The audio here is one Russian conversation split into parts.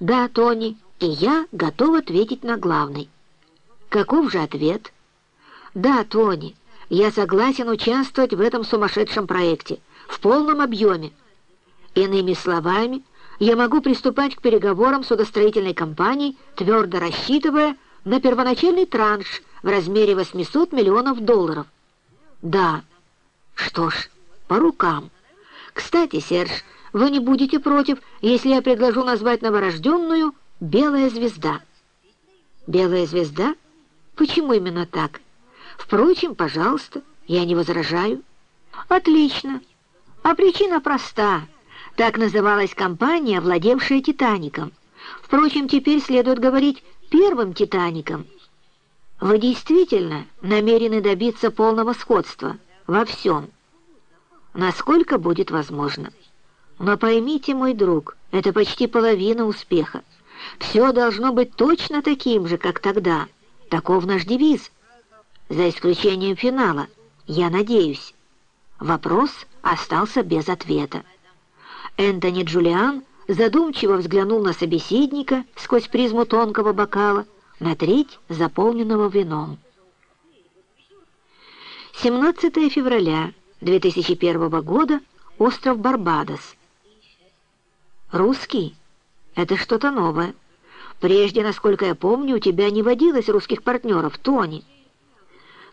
«Да, Тони, и я готов ответить на главный». «Каков же ответ?» «Да, Тони, я согласен участвовать в этом сумасшедшем проекте в полном объеме. Иными словами, я могу приступать к переговорам с судостроительной компанией, твердо рассчитывая на первоначальный транш в размере 800 миллионов долларов. Да, что ж, по рукам. Кстати, Серж, вы не будете против, если я предложу назвать новорожденную «Белая звезда». «Белая звезда»? Почему именно так? Впрочем, пожалуйста, я не возражаю. Отлично. А причина проста. Так называлась компания, владевшая «Титаником». Впрочем, теперь следует говорить «первым Титаником». Вы действительно намерены добиться полного сходства во всем, насколько будет возможно. Но поймите, мой друг, это почти половина успеха. Все должно быть точно таким же, как тогда. Таков наш девиз. За исключением финала, я надеюсь. Вопрос остался без ответа. Энтони Джулиан задумчиво взглянул на собеседника сквозь призму тонкого бокала, на треть заполненного вином. 17 февраля 2001 года, остров Барбадос. Русский? Это что-то новое. Прежде, насколько я помню, у тебя не водилось русских партнеров, Тони.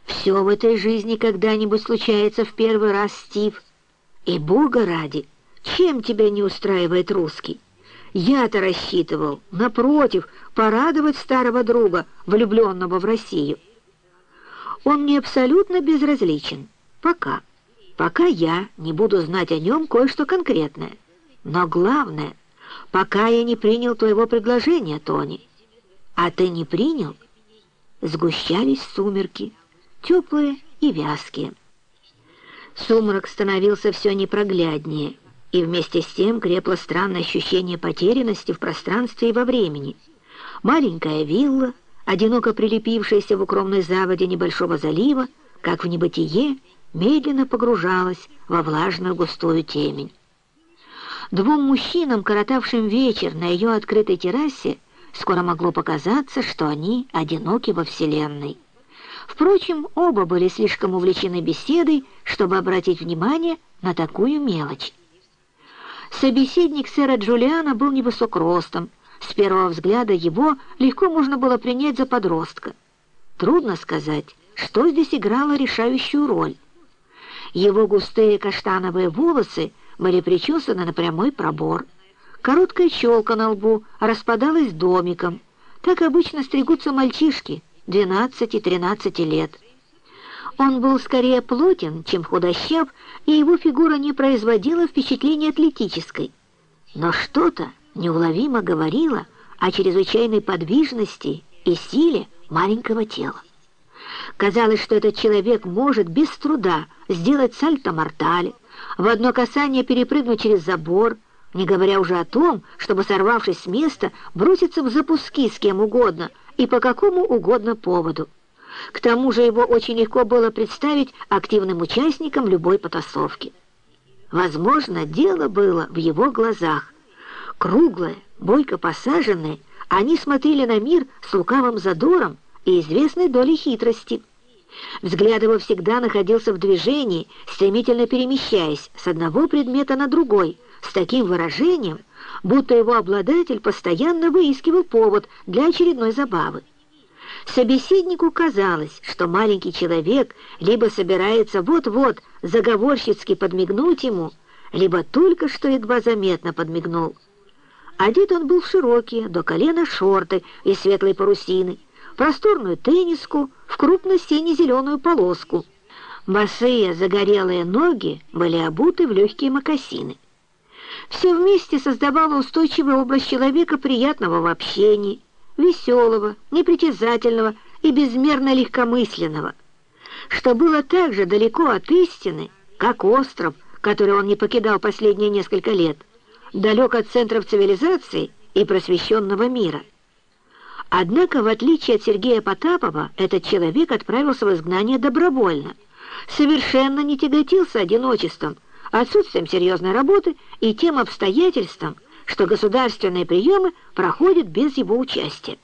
Все в этой жизни когда-нибудь случается в первый раз, Стив. И бога ради, чем тебя не устраивает русский? Я-то рассчитывал, напротив, порадовать старого друга, влюбленного в Россию. Он мне абсолютно безразличен. Пока. Пока я не буду знать о нем кое-что конкретное. Но главное, пока я не принял твоего предложения, Тони. А ты не принял? Сгущались сумерки, теплые и вязкие. Сумрак становился все непрогляднее, и вместе с тем крепло странное ощущение потерянности в пространстве и во времени. Маленькая вилла, одиноко прилепившаяся в укромной заводе небольшого залива, как в небытие, медленно погружалась во влажную густую темень. Двум мужчинам, коротавшим вечер на ее открытой террасе, скоро могло показаться, что они одиноки во Вселенной. Впрочем, оба были слишком увлечены беседой, чтобы обратить внимание на такую мелочь. Собеседник сэра Джулиана был невысок ростом, с первого взгляда его легко можно было принять за подростка. Трудно сказать, что здесь играло решающую роль. Его густые каштановые волосы были причесаны на прямой пробор. Короткая челка на лбу распадалась домиком. Так обычно стригутся мальчишки 12-13 лет. Он был скорее плотен, чем худощав, и его фигура не производила впечатления атлетической. Но что-то неуловимо говорило о чрезвычайной подвижности и силе маленького тела. Казалось, что этот человек может без труда сделать сальто-мортале, в одно касание перепрыгнуть через забор, не говоря уже о том, чтобы, сорвавшись с места, броситься в запуски с кем угодно и по какому угодно поводу. К тому же его очень легко было представить активным участником любой потасовки. Возможно, дело было в его глазах. Круглые, бойко посаженные, они смотрели на мир с лукавым задором и известной долей хитрости. Взгляд его всегда находился в движении, стремительно перемещаясь с одного предмета на другой, с таким выражением, будто его обладатель постоянно выискивал повод для очередной забавы. Собеседнику казалось, что маленький человек либо собирается вот-вот заговорщицки подмигнуть ему, либо только что едва заметно подмигнул. Одет он был в широкие, до колена шорты из светлой парусины, просторную тенниску в крупно-сине-зеленую полоску. Босые загорелые ноги были обуты в легкие мокасины. Все вместе создавало устойчивый образ человека приятного в общении, веселого, непритязательного и безмерно легкомысленного, что было так же далеко от истины, как остров, который он не покидал последние несколько лет, далек от центров цивилизации и просвещенного мира. Однако, в отличие от Сергея Потапова, этот человек отправился в изгнание добровольно, совершенно не тяготился одиночеством, отсутствием серьезной работы и тем обстоятельством, что государственные приемы проходят без его участия.